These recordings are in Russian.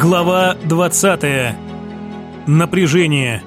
Глава 20. Напряжение.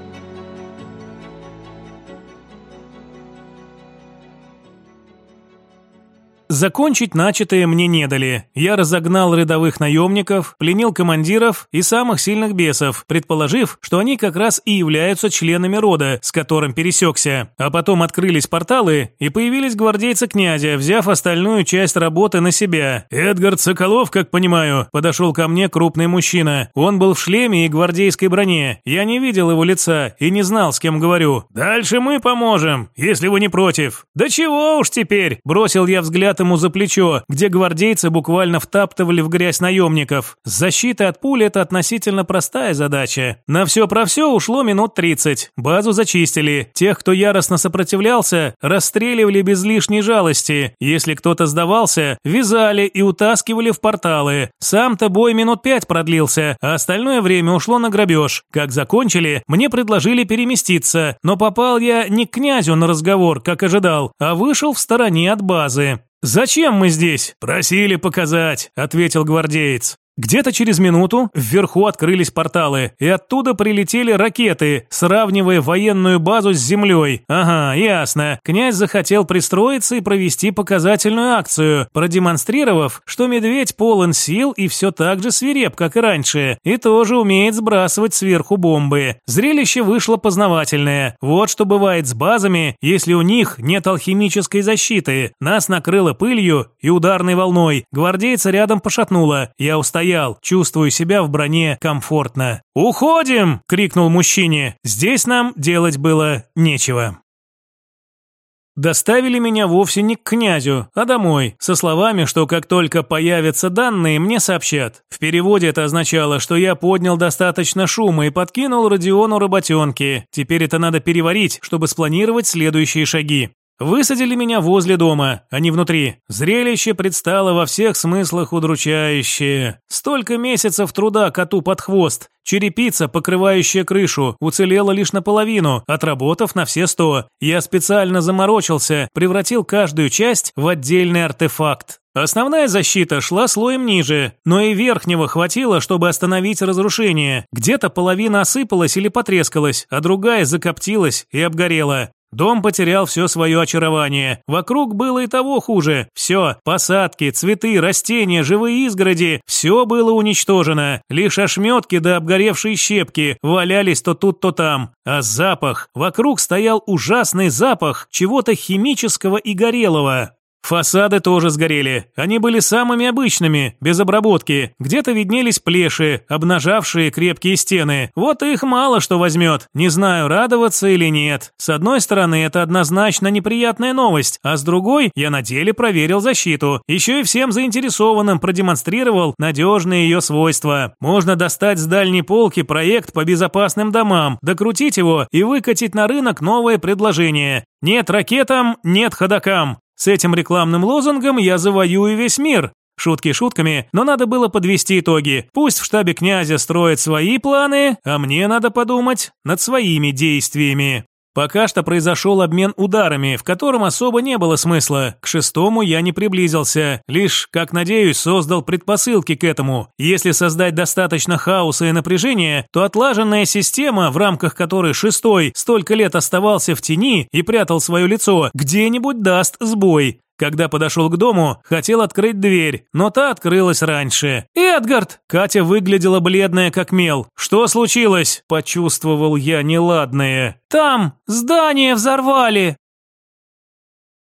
Закончить начатое мне не дали. Я разогнал рядовых наемников, пленил командиров и самых сильных бесов, предположив, что они как раз и являются членами рода, с которым пересекся. А потом открылись порталы, и появились гвардейцы князя, взяв остальную часть работы на себя. Эдгард Соколов, как понимаю, подошел ко мне крупный мужчина. Он был в шлеме и гвардейской броне. Я не видел его лица и не знал, с кем говорю. «Дальше мы поможем, если вы не против». «Да чего уж теперь», – бросил я взгляд ему за плечо, где гвардейцы буквально втаптывали в грязь наемников. Защита от пули – это относительно простая задача. На все про все ушло минут 30. Базу зачистили. Тех, кто яростно сопротивлялся, расстреливали без лишней жалости. Если кто-то сдавался, вязали и утаскивали в порталы. Сам-то бой минут пять продлился, а остальное время ушло на грабеж. Как закончили, мне предложили переместиться, но попал я не к князю на разговор, как ожидал, а вышел в стороне от базы. «Зачем мы здесь?» «Просили показать», – ответил гвардеец. Где-то через минуту вверху открылись порталы, и оттуда прилетели ракеты, сравнивая военную базу с землей. Ага, ясно. Князь захотел пристроиться и провести показательную акцию, продемонстрировав, что медведь полон сил и все так же свиреп, как и раньше, и тоже умеет сбрасывать сверху бомбы. Зрелище вышло познавательное. Вот что бывает с базами, если у них нет алхимической защиты. Нас накрыло пылью и ударной волной. Гвардейца рядом пошатнуло. Я устоял стоял, чувствую себя в броне комфортно. «Уходим!» – крикнул мужчине. «Здесь нам делать было нечего». Доставили меня вовсе не к князю, а домой, со словами, что как только появятся данные, мне сообщат. В переводе это означало, что я поднял достаточно шума и подкинул Родиону работенки. Теперь это надо переварить, чтобы спланировать следующие шаги. Высадили меня возле дома, а не внутри. Зрелище предстало во всех смыслах удручающее. Столько месяцев труда коту под хвост. Черепица, покрывающая крышу, уцелела лишь наполовину, отработав на все сто. Я специально заморочился, превратил каждую часть в отдельный артефакт. Основная защита шла слоем ниже, но и верхнего хватило, чтобы остановить разрушение. Где-то половина осыпалась или потрескалась, а другая закоптилась и обгорела. Дом потерял все свое очарование. Вокруг было и того хуже. Все, посадки, цветы, растения, живые изгороди, все было уничтожено. Лишь ошметки да обгоревшие щепки валялись то тут, то там. А запах, вокруг стоял ужасный запах чего-то химического и горелого. Фасады тоже сгорели. Они были самыми обычными, без обработки. Где-то виднелись плеши, обнажавшие крепкие стены. Вот их мало что возьмет. Не знаю, радоваться или нет. С одной стороны, это однозначно неприятная новость, а с другой, я на деле проверил защиту. Еще и всем заинтересованным продемонстрировал надежные ее свойства. Можно достать с дальней полки проект по безопасным домам, докрутить его и выкатить на рынок новое предложение. Нет ракетам, нет ходокам. С этим рекламным лозунгом я завоюю весь мир. Шутки шутками, но надо было подвести итоги. Пусть в штабе князя строят свои планы, а мне надо подумать над своими действиями. Пока что произошел обмен ударами, в котором особо не было смысла. К шестому я не приблизился, лишь, как надеюсь, создал предпосылки к этому. Если создать достаточно хаоса и напряжения, то отлаженная система, в рамках которой шестой столько лет оставался в тени и прятал свое лицо, где-нибудь даст сбой. Когда подошел к дому, хотел открыть дверь, но та открылась раньше. «Эдгард!» Катя выглядела бледная как мел. «Что случилось?» Почувствовал я неладное. «Там! Здание взорвали!»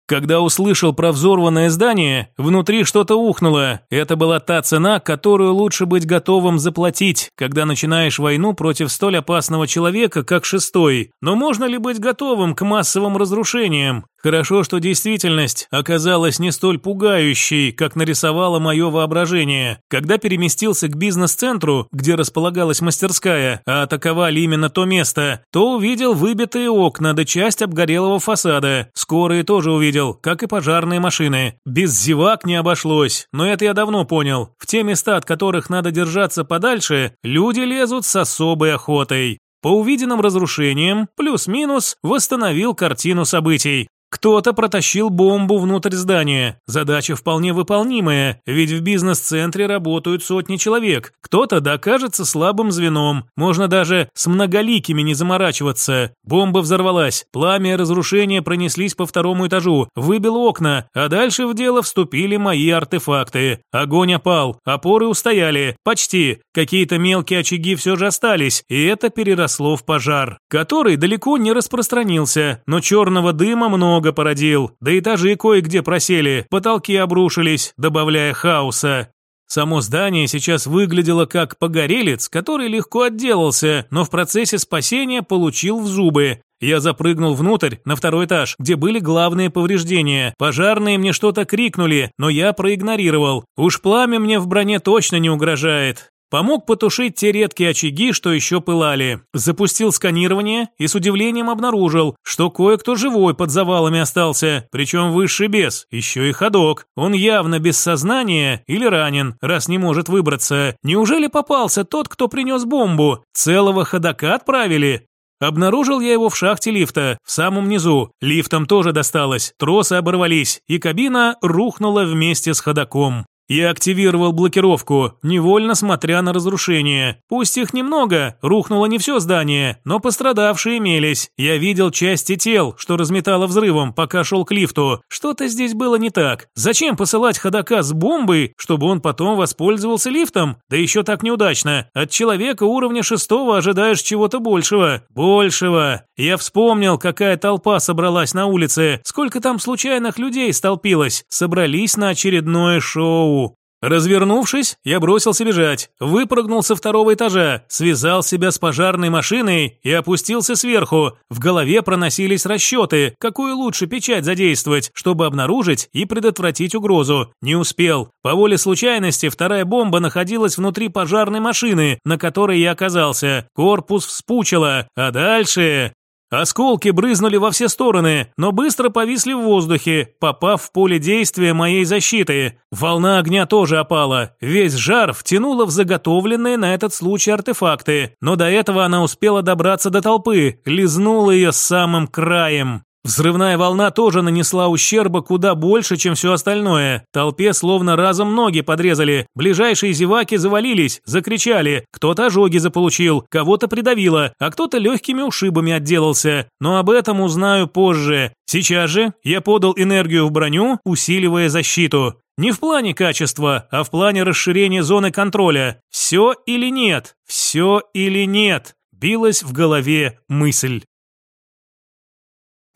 Когда услышал про взорванное здание, внутри что-то ухнуло. Это была та цена, которую лучше быть готовым заплатить, когда начинаешь войну против столь опасного человека, как шестой. Но можно ли быть готовым к массовым разрушениям? Хорошо, что действительность оказалась не столь пугающей, как нарисовало мое воображение. Когда переместился к бизнес-центру, где располагалась мастерская, а атаковали именно то место, то увидел выбитые окна да часть обгорелого фасада. Скорые тоже увидел, как и пожарные машины. Без зевак не обошлось, но это я давно понял. В те места, от которых надо держаться подальше, люди лезут с особой охотой. По увиденным разрушениям, плюс-минус, восстановил картину событий. Кто-то протащил бомбу внутрь здания. Задача вполне выполнимая, ведь в бизнес-центре работают сотни человек. Кто-то докажется слабым звеном. Можно даже с многоликими не заморачиваться. Бомба взорвалась. Пламя разрушения пронеслись по второму этажу. Выбило окна, а дальше в дело вступили мои артефакты. Огонь опал, опоры устояли. Почти. Какие-то мелкие очаги все же остались, и это переросло в пожар, который далеко не распространился, но черного дыма много много породил, да этажи кое-где просели, потолки обрушились, добавляя хаоса. Само здание сейчас выглядело как погорелец, который легко отделался, но в процессе спасения получил в зубы. Я запрыгнул внутрь, на второй этаж, где были главные повреждения. Пожарные мне что-то крикнули, но я проигнорировал. Уж пламя мне в броне точно не угрожает. Помог потушить те редкие очаги, что еще пылали. Запустил сканирование и с удивлением обнаружил, что кое-кто живой под завалами остался, причем высший бес, еще и ходок. Он явно без сознания или ранен, раз не может выбраться. Неужели попался тот, кто принес бомбу? Целого ходока отправили? Обнаружил я его в шахте лифта, в самом низу. Лифтом тоже досталось, тросы оборвались, и кабина рухнула вместе с ходоком. Я активировал блокировку, невольно смотря на разрушения. Пусть их немного, рухнуло не все здание, но пострадавшие имелись. Я видел части тел, что разметало взрывом, пока шел к лифту. Что-то здесь было не так. Зачем посылать ходока с бомбой, чтобы он потом воспользовался лифтом? Да еще так неудачно. От человека уровня шестого ожидаешь чего-то большего. Большего. Я вспомнил, какая толпа собралась на улице. Сколько там случайных людей столпилось. Собрались на очередное шоу. Развернувшись, я бросился бежать, выпрыгнул со второго этажа, связал себя с пожарной машиной и опустился сверху. В голове проносились расчеты, какую лучше печать задействовать, чтобы обнаружить и предотвратить угрозу. Не успел. По воле случайности вторая бомба находилась внутри пожарной машины, на которой я оказался. Корпус вспучило, а дальше... Осколки брызнули во все стороны, но быстро повисли в воздухе, попав в поле действия моей защиты. Волна огня тоже опала. Весь жар втянула в заготовленные на этот случай артефакты, но до этого она успела добраться до толпы, лизнула ее самым краем. Взрывная волна тоже нанесла ущерба куда больше, чем все остальное. Толпе словно разом ноги подрезали. Ближайшие зеваки завалились, закричали. Кто-то ожоги заполучил, кого-то придавило, а кто-то легкими ушибами отделался. Но об этом узнаю позже. Сейчас же я подал энергию в броню, усиливая защиту. Не в плане качества, а в плане расширения зоны контроля. Все или нет? Все или нет? Билась в голове мысль.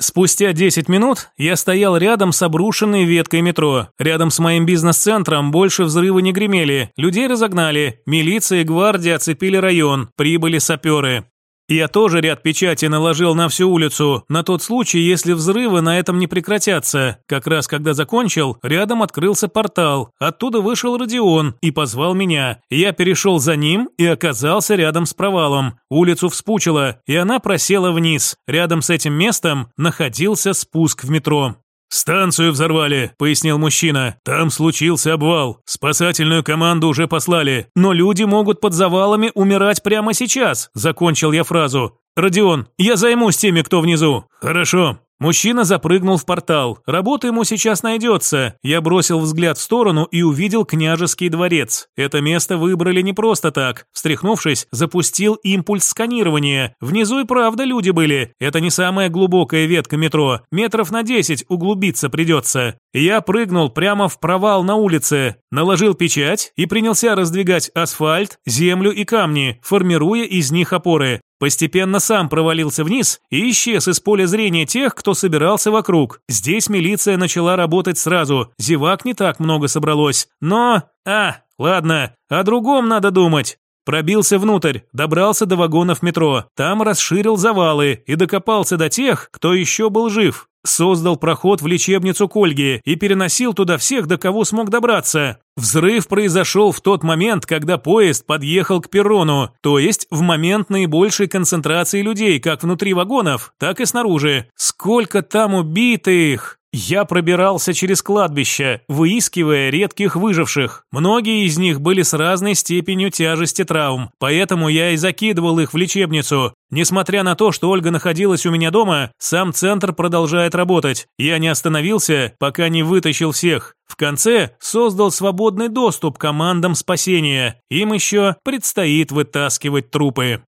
Спустя 10 минут я стоял рядом с обрушенной веткой метро. Рядом с моим бизнес-центром больше взрывы не гремели. Людей разогнали. Милиция и гвардия оцепили район. Прибыли саперы. Я тоже ряд печати наложил на всю улицу, на тот случай, если взрывы на этом не прекратятся. Как раз когда закончил, рядом открылся портал. Оттуда вышел Родион и позвал меня. Я перешел за ним и оказался рядом с провалом. Улицу вспучило, и она просела вниз. Рядом с этим местом находился спуск в метро. «Станцию взорвали», — пояснил мужчина. «Там случился обвал. Спасательную команду уже послали. Но люди могут под завалами умирать прямо сейчас», — закончил я фразу. «Родион, я займусь теми, кто внизу». «Хорошо». Мужчина запрыгнул в портал. Работа ему сейчас найдется. Я бросил взгляд в сторону и увидел княжеский дворец. Это место выбрали не просто так. Встряхнувшись, запустил импульс сканирования. Внизу и правда люди были. Это не самая глубокая ветка метро. Метров на 10 углубиться придется. Я прыгнул прямо в провал на улице, наложил печать и принялся раздвигать асфальт, землю и камни, формируя из них опоры. Постепенно сам провалился вниз и исчез из поля зрения тех, кто собирался вокруг. Здесь милиция начала работать сразу, зевак не так много собралось. Но... А, ладно, о другом надо думать. Пробился внутрь, добрался до вагонов метро, там расширил завалы и докопался до тех, кто еще был жив. Создал проход в лечебницу к Ольге и переносил туда всех, до кого смог добраться. Взрыв произошел в тот момент, когда поезд подъехал к перрону, то есть в момент наибольшей концентрации людей как внутри вагонов, так и снаружи. Сколько там убитых! Я пробирался через кладбище, выискивая редких выживших. Многие из них были с разной степенью тяжести травм, поэтому я и закидывал их в лечебницу. Несмотря на то, что Ольга находилась у меня дома, сам центр продолжает работать. Я не остановился, пока не вытащил всех. В конце создал свободный доступ командам спасения. Им еще предстоит вытаскивать трупы.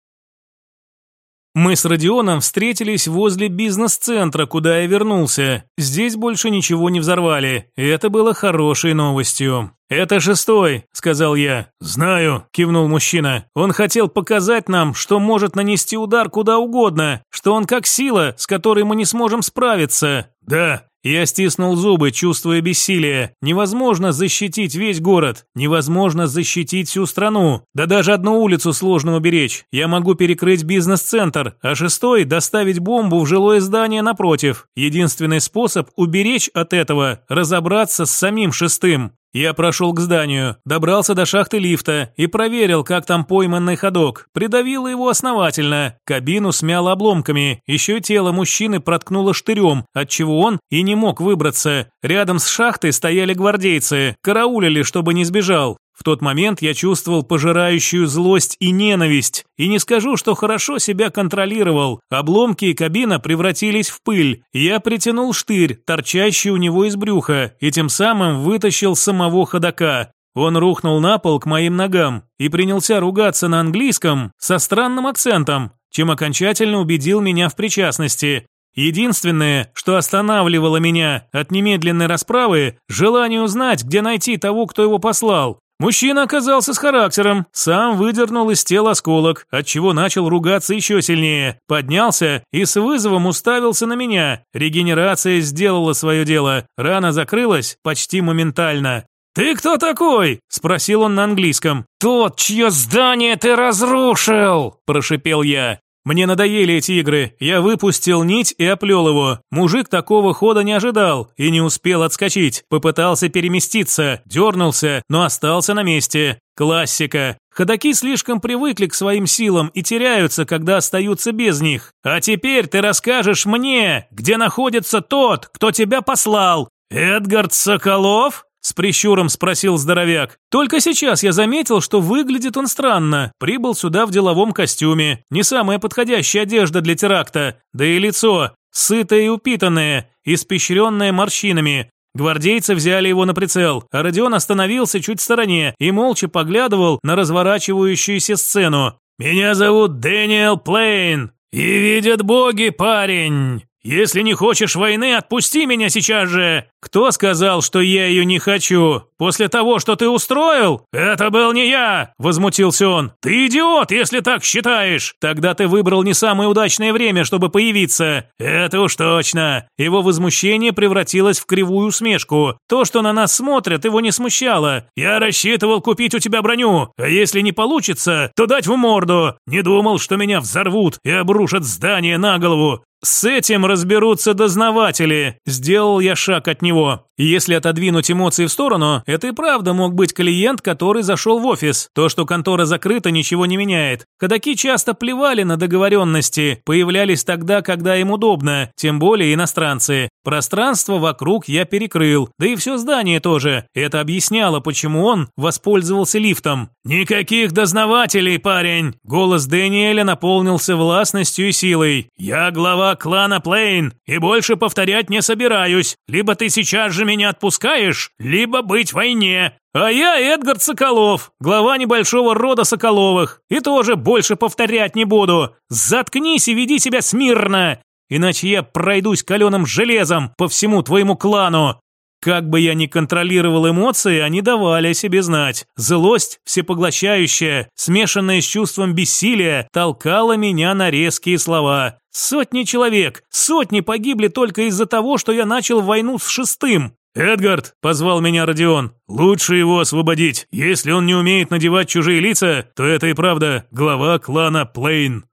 Мы с Родионом встретились возле бизнес-центра, куда я вернулся. Здесь больше ничего не взорвали. Это было хорошей новостью. «Это шестой», – сказал я. «Знаю», – кивнул мужчина. «Он хотел показать нам, что может нанести удар куда угодно, что он как сила, с которой мы не сможем справиться». «Да, я стиснул зубы, чувствуя бессилие. Невозможно защитить весь город, невозможно защитить всю страну. Да даже одну улицу сложно уберечь. Я могу перекрыть бизнес-центр, а шестой – доставить бомбу в жилое здание напротив. Единственный способ уберечь от этого – разобраться с самим шестым. Я прошел к зданию, добрался до шахты лифта и проверил, как там пойманный ходок. Придавило его основательно, кабину смяло обломками, еще тело мужчины проткнуло штырем, отчего он и не мог выбраться. Рядом с шахтой стояли гвардейцы, караулили, чтобы не сбежал. В тот момент я чувствовал пожирающую злость и ненависть, и не скажу, что хорошо себя контролировал. Обломки и кабина превратились в пыль. Я притянул штырь, торчащий у него из брюха, и тем самым вытащил самого ходока. Он рухнул на пол к моим ногам и принялся ругаться на английском со странным акцентом, чем окончательно убедил меня в причастности. Единственное, что останавливало меня от немедленной расправы, желание узнать, где найти того, кто его послал. Мужчина оказался с характером, сам выдернул из тела осколок, отчего начал ругаться еще сильнее, поднялся и с вызовом уставился на меня. Регенерация сделала свое дело, рана закрылась почти моментально. «Ты кто такой?» – спросил он на английском. «Тот, чье здание ты разрушил!» – прошипел я. Мне надоели эти игры. Я выпустил нить и оплел его. Мужик такого хода не ожидал и не успел отскочить. Попытался переместиться, дернулся, но остался на месте. Классика. Ходаки слишком привыкли к своим силам и теряются, когда остаются без них. А теперь ты расскажешь мне, где находится тот, кто тебя послал. Эдгард Соколов? С прищуром спросил здоровяк. Только сейчас я заметил, что выглядит он странно. Прибыл сюда в деловом костюме. Не самая подходящая одежда для теракта. Да и лицо. Сытое и упитанное, испещренное морщинами. Гвардейцы взяли его на прицел, а Родион остановился чуть в стороне и молча поглядывал на разворачивающуюся сцену. «Меня зовут Дэниел Плейн, и видят боги, парень!» «Если не хочешь войны, отпусти меня сейчас же!» «Кто сказал, что я ее не хочу? После того, что ты устроил?» «Это был не я!» – возмутился он. «Ты идиот, если так считаешь! Тогда ты выбрал не самое удачное время, чтобы появиться!» «Это уж точно!» Его возмущение превратилось в кривую усмешку. То, что на нас смотрят, его не смущало. «Я рассчитывал купить у тебя броню, а если не получится, то дать в морду! Не думал, что меня взорвут и обрушат здание на голову! «С этим разберутся дознаватели», – сделал я шаг от него. Если отодвинуть эмоции в сторону, это и правда мог быть клиент, который зашел в офис. То, что контора закрыта, ничего не меняет. Ходаки часто плевали на договоренности, появлялись тогда, когда им удобно, тем более иностранцы. Пространство вокруг я перекрыл, да и все здание тоже. Это объясняло, почему он воспользовался лифтом. «Никаких дознавателей, парень!» Голос Дэниеля наполнился властностью и силой. «Я глава клана Плейн, и больше повторять не собираюсь. Либо ты сейчас же меня отпускаешь, либо быть в войне. А я Эдгард Соколов, глава небольшого рода Соколовых, и тоже больше повторять не буду. Заткнись и веди себя смирно, иначе я пройдусь каленым железом по всему твоему клану. Как бы я ни контролировал эмоции, они давали о себе знать. Злость, всепоглощающая, смешанная с чувством бессилия, толкала меня на резкие слова. Сотни человек, сотни погибли только из-за того, что я начал войну с шестым. «Эдгард!» – позвал меня Родион. «Лучше его освободить. Если он не умеет надевать чужие лица, то это и правда глава клана Плейн».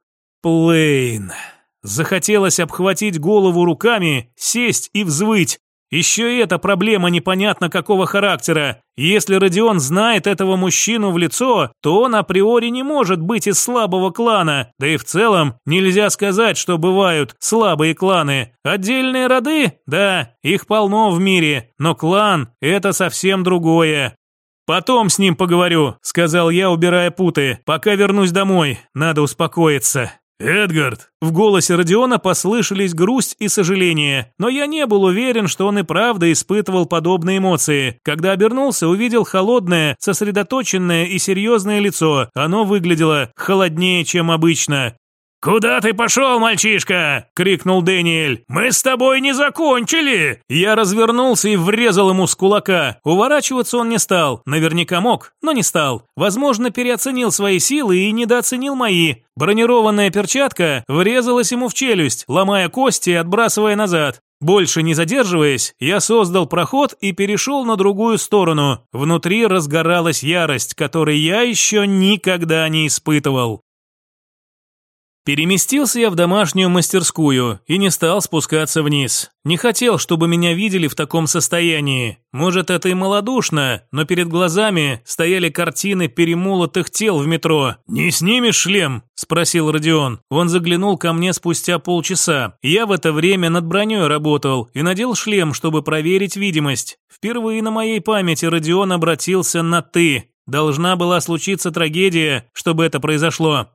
Плейн. Захотелось обхватить голову руками, сесть и взвыть. Еще и эта проблема непонятно какого характера. Если Родион знает этого мужчину в лицо, то он априори не может быть из слабого клана. Да и в целом нельзя сказать, что бывают слабые кланы. Отдельные роды? Да, их полно в мире. Но клан – это совсем другое. «Потом с ним поговорю», – сказал я, убирая путы. «Пока вернусь домой. Надо успокоиться». «Эдгард!» В голосе Родиона послышались грусть и сожаление, но я не был уверен, что он и правда испытывал подобные эмоции. Когда обернулся, увидел холодное, сосредоточенное и серьезное лицо. Оно выглядело холоднее, чем обычно. «Куда ты пошел, мальчишка?» – крикнул Дэниэль. «Мы с тобой не закончили!» Я развернулся и врезал ему с кулака. Уворачиваться он не стал. Наверняка мог, но не стал. Возможно, переоценил свои силы и недооценил мои. Бронированная перчатка врезалась ему в челюсть, ломая кости и отбрасывая назад. Больше не задерживаясь, я создал проход и перешел на другую сторону. Внутри разгоралась ярость, которой я еще никогда не испытывал. Переместился я в домашнюю мастерскую и не стал спускаться вниз. Не хотел, чтобы меня видели в таком состоянии. Может, это и малодушно, но перед глазами стояли картины перемолотых тел в метро. «Не снимешь шлем?» – спросил Родион. Он заглянул ко мне спустя полчаса. Я в это время над броней работал и надел шлем, чтобы проверить видимость. Впервые на моей памяти Родион обратился на «ты». Должна была случиться трагедия, чтобы это произошло.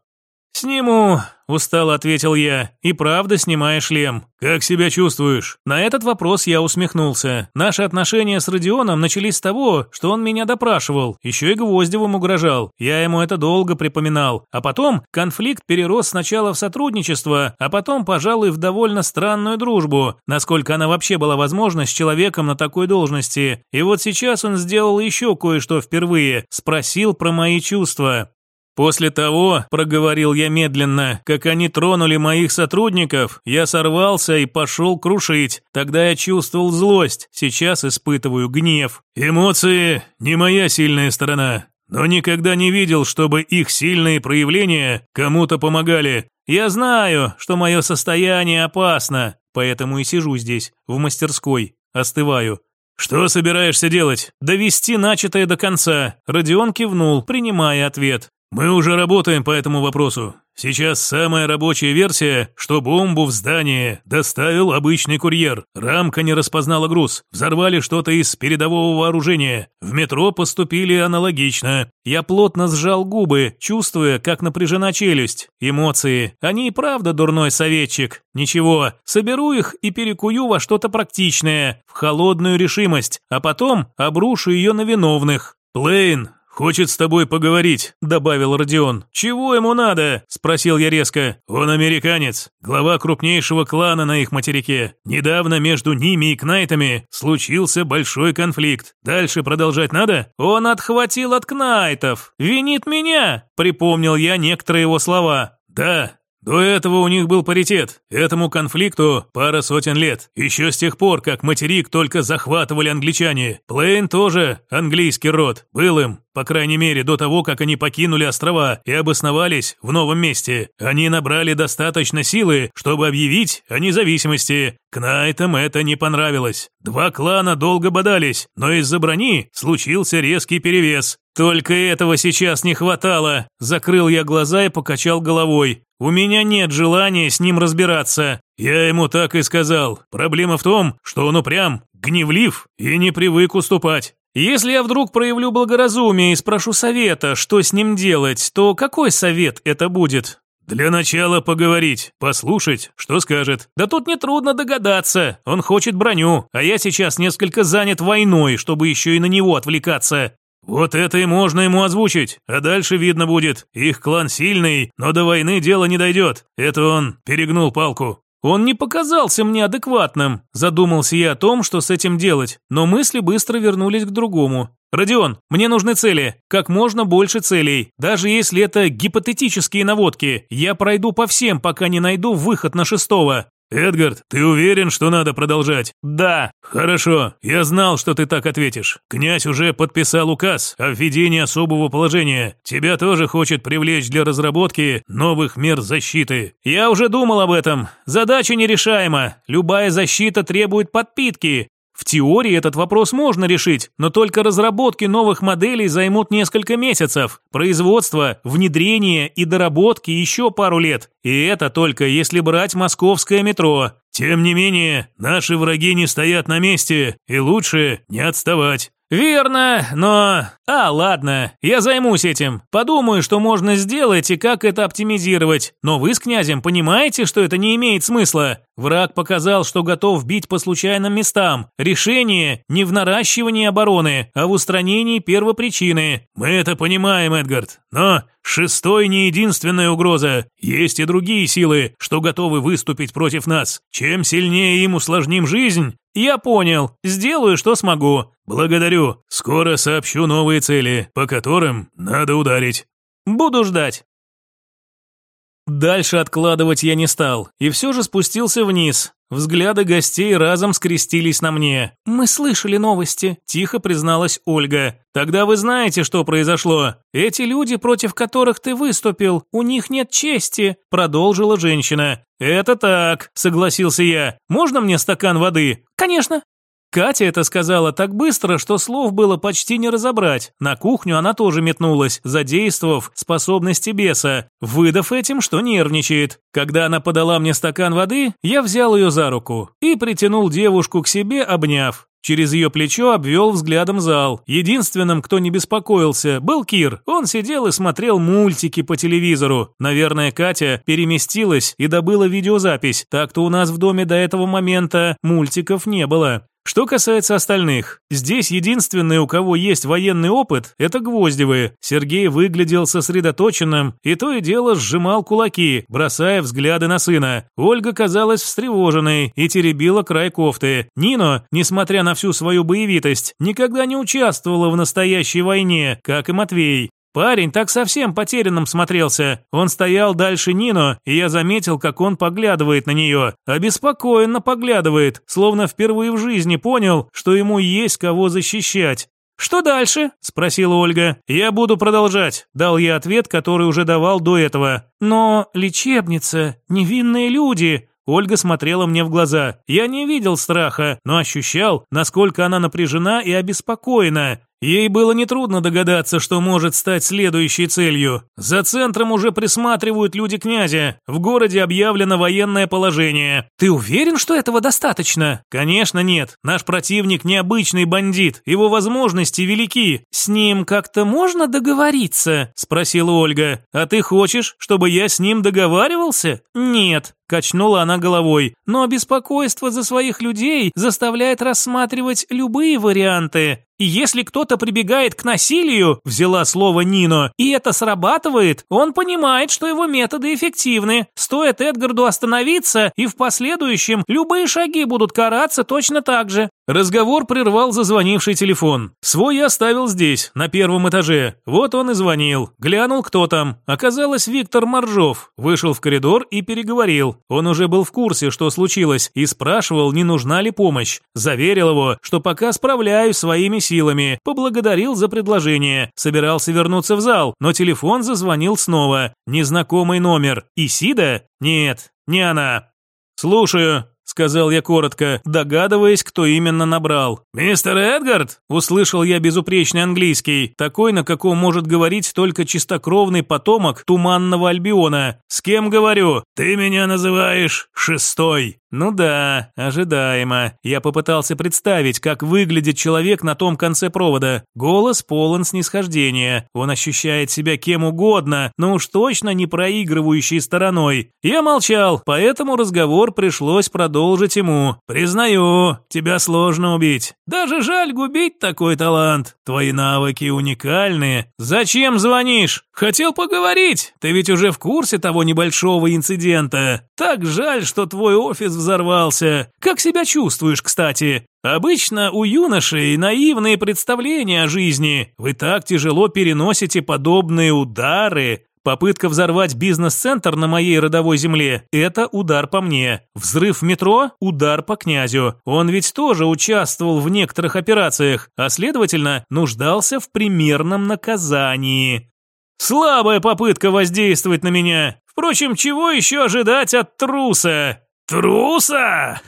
«Сниму», – устало ответил я, – «и правда снимая шлем». «Как себя чувствуешь?» На этот вопрос я усмехнулся. Наши отношения с Родионом начались с того, что он меня допрашивал, еще и Гвоздевым угрожал. Я ему это долго припоминал. А потом конфликт перерос сначала в сотрудничество, а потом, пожалуй, в довольно странную дружбу, насколько она вообще была возможна с человеком на такой должности. И вот сейчас он сделал еще кое-что впервые, спросил про мои чувства. После того, проговорил я медленно, как они тронули моих сотрудников, я сорвался и пошел крушить. Тогда я чувствовал злость, сейчас испытываю гнев. Эмоции не моя сильная сторона, но никогда не видел, чтобы их сильные проявления кому-то помогали. Я знаю, что мое состояние опасно, поэтому и сижу здесь, в мастерской, остываю. «Что собираешься делать?» «Довести начатое до конца». Родион кивнул, принимая ответ. Мы уже работаем по этому вопросу. Сейчас самая рабочая версия, что бомбу в здание доставил обычный курьер. Рамка не распознала груз. Взорвали что-то из передового вооружения. В метро поступили аналогично. Я плотно сжал губы, чувствуя, как напряжена челюсть. Эмоции. Они и правда дурной советчик. Ничего, соберу их и перекую во что-то практичное, в холодную решимость, а потом обрушу ее на виновных. Плейн, «Хочет с тобой поговорить», – добавил Родион. «Чего ему надо?» – спросил я резко. «Он американец, глава крупнейшего клана на их материке. Недавно между ними и Кнайтами случился большой конфликт. Дальше продолжать надо?» «Он отхватил от Кнайтов. Винит меня», – припомнил я некоторые его слова. «Да, до этого у них был паритет. Этому конфликту пара сотен лет. Еще с тех пор, как материк только захватывали англичане. Плейн тоже английский род. Был им. По крайней мере, до того, как они покинули острова и обосновались в новом месте. Они набрали достаточно силы, чтобы объявить о независимости. Кнайтам это не понравилось. Два клана долго бодались, но из-за брони случился резкий перевес. Только этого сейчас не хватало. Закрыл я глаза и покачал головой. У меня нет желания с ним разбираться. Я ему так и сказал. Проблема в том, что он упрям, гневлив и не привык уступать. Если я вдруг проявлю благоразумие и спрошу совета, что с ним делать, то какой совет это будет? Для начала поговорить, послушать, что скажет. Да тут нетрудно догадаться. Он хочет броню, а я сейчас несколько занят войной, чтобы еще и на него отвлекаться. Вот это и можно ему озвучить, а дальше видно будет. Их клан сильный, но до войны дело не дойдет. Это он перегнул палку. Он не показался мне адекватным. Задумался я о том, что с этим делать, но мысли быстро вернулись к другому. «Родион, мне нужны цели. Как можно больше целей. Даже если это гипотетические наводки. Я пройду по всем, пока не найду выход на шестого. «Эдгард, ты уверен, что надо продолжать?» «Да». «Хорошо, я знал, что ты так ответишь. Князь уже подписал указ о введении особого положения. Тебя тоже хочет привлечь для разработки новых мер защиты». «Я уже думал об этом. Задача нерешаема. Любая защита требует подпитки. В теории этот вопрос можно решить, но только разработки новых моделей займут несколько месяцев. Производство, внедрение и доработки еще пару лет. И это только если брать московское метро. Тем не менее, наши враги не стоят на месте, и лучше не отставать. «Верно, но... А, ладно, я займусь этим. Подумаю, что можно сделать и как это оптимизировать. Но вы с князем понимаете, что это не имеет смысла? Враг показал, что готов бить по случайным местам. Решение не в наращивании обороны, а в устранении первопричины. Мы это понимаем, Эдгард. Но шестой не единственная угроза. Есть и другие силы, что готовы выступить против нас. Чем сильнее им усложним жизнь, «Я понял. Сделаю, что смогу». «Благодарю. Скоро сообщу новые цели, по которым надо ударить». «Буду ждать». Дальше откладывать я не стал, и все же спустился вниз. Взгляды гостей разом скрестились на мне. «Мы слышали новости», – тихо призналась Ольга. «Тогда вы знаете, что произошло. Эти люди, против которых ты выступил, у них нет чести», – продолжила женщина. «Это так», – согласился я. «Можно мне стакан воды?» «Конечно». Катя это сказала так быстро, что слов было почти не разобрать. На кухню она тоже метнулась, задействовав способности беса, выдав этим, что нервничает. Когда она подала мне стакан воды, я взял ее за руку и притянул девушку к себе, обняв. Через ее плечо обвел взглядом зал. Единственным, кто не беспокоился, был Кир. Он сидел и смотрел мультики по телевизору. Наверное, Катя переместилась и добыла видеозапись. Так-то у нас в доме до этого момента мультиков не было. Что касается остальных, здесь единственные, у кого есть военный опыт, это Гвоздевы. Сергей выглядел сосредоточенным и то и дело сжимал кулаки, бросая взгляды на сына. Ольга казалась встревоженной и теребила край кофты. Нино, несмотря на всю свою боевитость, никогда не участвовала в настоящей войне, как и Матвей. Парень так совсем потерянным смотрелся. Он стоял дальше Нино, и я заметил, как он поглядывает на нее. Обеспокоенно поглядывает, словно впервые в жизни понял, что ему есть кого защищать. «Что дальше?» – спросила Ольга. «Я буду продолжать», – дал я ответ, который уже давал до этого. «Но лечебница, невинные люди», Ольга смотрела мне в глаза. Я не видел страха, но ощущал, насколько она напряжена и обеспокоена. Ей было нетрудно догадаться, что может стать следующей целью. За центром уже присматривают люди князя. В городе объявлено военное положение. Ты уверен, что этого достаточно? Конечно, нет. Наш противник необычный бандит. Его возможности велики. С ним как-то можно договориться? спросила Ольга. А ты хочешь, чтобы я с ним договаривался? Нет. Качнула она головой. Но беспокойство за своих людей заставляет рассматривать любые варианты. И если кто-то прибегает к насилию, взяла слово Нино, и это срабатывает, он понимает, что его методы эффективны. Стоит Эдгарду остановиться, и в последующем любые шаги будут караться точно так же. Разговор прервал зазвонивший телефон. Свой я оставил здесь, на первом этаже. Вот он и звонил. Глянул, кто там. Оказалось, Виктор Моржов. Вышел в коридор и переговорил. Он уже был в курсе, что случилось, и спрашивал, не нужна ли помощь. Заверил его, что пока справляюсь своими силами. Поблагодарил за предложение. Собирался вернуться в зал, но телефон зазвонил снова. Незнакомый номер. Исида? Нет, не она. «Слушаю», сказал я коротко, догадываясь, кто именно набрал. «Мистер Эдгард?» – услышал я безупречный английский, такой, на каком может говорить только чистокровный потомок Туманного Альбиона. «С кем говорю? Ты меня называешь Шестой». Ну да, ожидаемо. Я попытался представить, как выглядит человек на том конце провода. Голос полон снисхождения. Он ощущает себя кем угодно, но уж точно не проигрывающей стороной. Я молчал, поэтому разговор пришлось продолжить ему. Признаю, тебя сложно убить. Даже жаль губить такой талант. Твои навыки уникальны. Зачем звонишь? Хотел поговорить. Ты ведь уже в курсе того небольшого инцидента. Так жаль, что твой офис взорвался. Как себя чувствуешь, кстати? Обычно у юношей наивные представления о жизни. Вы так тяжело переносите подобные удары. Попытка взорвать бизнес-центр на моей родовой земле – это удар по мне. Взрыв метро – удар по князю. Он ведь тоже участвовал в некоторых операциях, а следовательно, нуждался в примерном наказании. Слабая попытка воздействовать на меня. Впрочем, чего еще ожидать от труса? Труса?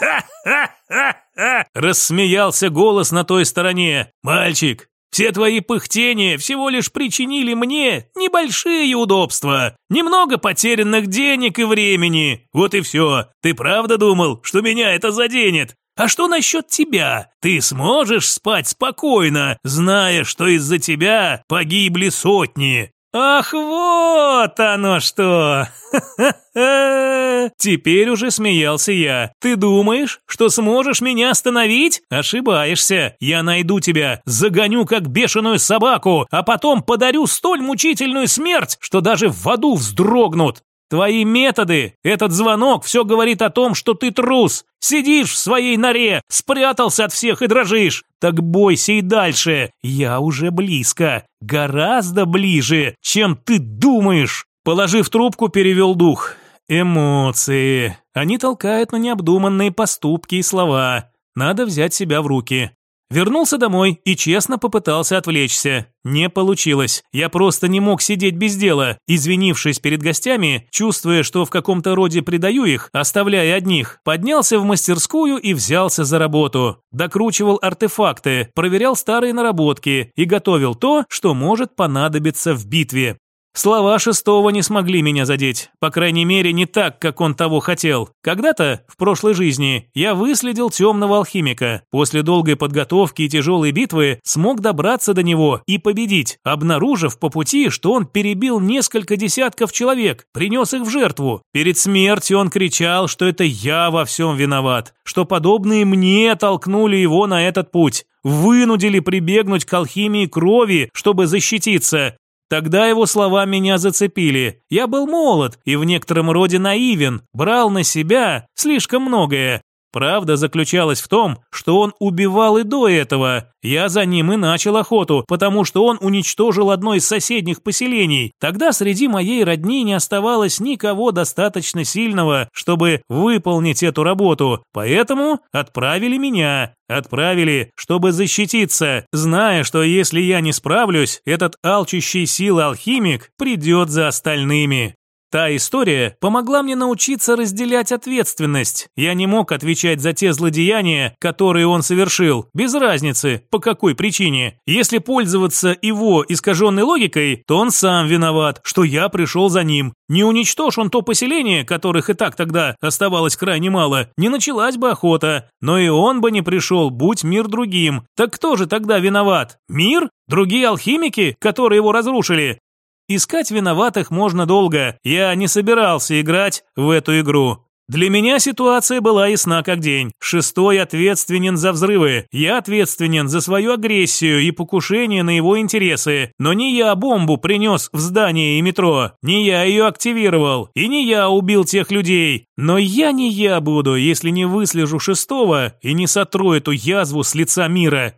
«Ха-ха-ха!» – рассмеялся голос на той стороне. «Мальчик, все твои пыхтения всего лишь причинили мне небольшие удобства, немного потерянных денег и времени. Вот и все. Ты правда думал, что меня это заденет? А что насчет тебя? Ты сможешь спать спокойно, зная, что из-за тебя погибли сотни? «Ах, вот оно что! Теперь уже смеялся я. Ты думаешь, что сможешь меня остановить? Ошибаешься. Я найду тебя, загоню как бешеную собаку, а потом подарю столь мучительную смерть, что даже в аду вздрогнут. Твои методы, этот звонок все говорит о том, что ты трус. Сидишь в своей норе, спрятался от всех и дрожишь. Так бойся и дальше. Я уже близко, гораздо ближе, чем ты думаешь. Положив трубку, перевел дух. Эмоции. Они толкают на необдуманные поступки и слова. Надо взять себя в руки. Вернулся домой и честно попытался отвлечься. Не получилось. Я просто не мог сидеть без дела. Извинившись перед гостями, чувствуя, что в каком-то роде предаю их, оставляя одних, поднялся в мастерскую и взялся за работу. Докручивал артефакты, проверял старые наработки и готовил то, что может понадобиться в битве. Слова шестого не смогли меня задеть, по крайней мере, не так, как он того хотел. Когда-то, в прошлой жизни, я выследил темного алхимика. После долгой подготовки и тяжелой битвы смог добраться до него и победить, обнаружив по пути, что он перебил несколько десятков человек, принес их в жертву. Перед смертью он кричал, что это я во всем виноват, что подобные мне толкнули его на этот путь вынудили прибегнуть к алхимии крови, чтобы защититься, Тогда его слова меня зацепили. Я был молод и в некотором роде наивен, брал на себя слишком многое. Правда заключалась в том, что он убивал и до этого. Я за ним и начал охоту, потому что он уничтожил одно из соседних поселений. Тогда среди моей родни не оставалось никого достаточно сильного, чтобы выполнить эту работу. Поэтому отправили меня. Отправили, чтобы защититься, зная, что если я не справлюсь, этот алчущий силы алхимик придет за остальными. Та история помогла мне научиться разделять ответственность. Я не мог отвечать за те злодеяния, которые он совершил, без разницы, по какой причине. Если пользоваться его искаженной логикой, то он сам виноват, что я пришел за ним. Не уничтожь он то поселение, которых и так тогда оставалось крайне мало, не началась бы охота. Но и он бы не пришел, будь мир другим. Так кто же тогда виноват? Мир? Другие алхимики, которые его разрушили? Искать виноватых можно долго. Я не собирался играть в эту игру. Для меня ситуация была ясна как день. Шестой ответственен за взрывы. Я ответственен за свою агрессию и покушение на его интересы. Но не я бомбу принес в здание и метро. Не я ее активировал. И не я убил тех людей. Но я не я буду, если не выслежу шестого и не сотру эту язву с лица мира.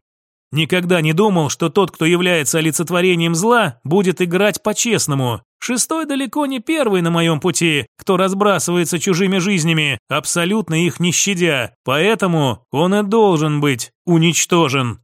Никогда не думал, что тот, кто является олицетворением зла, будет играть по-честному. Шестой далеко не первый на моем пути, кто разбрасывается чужими жизнями, абсолютно их не щадя. Поэтому он и должен быть уничтожен.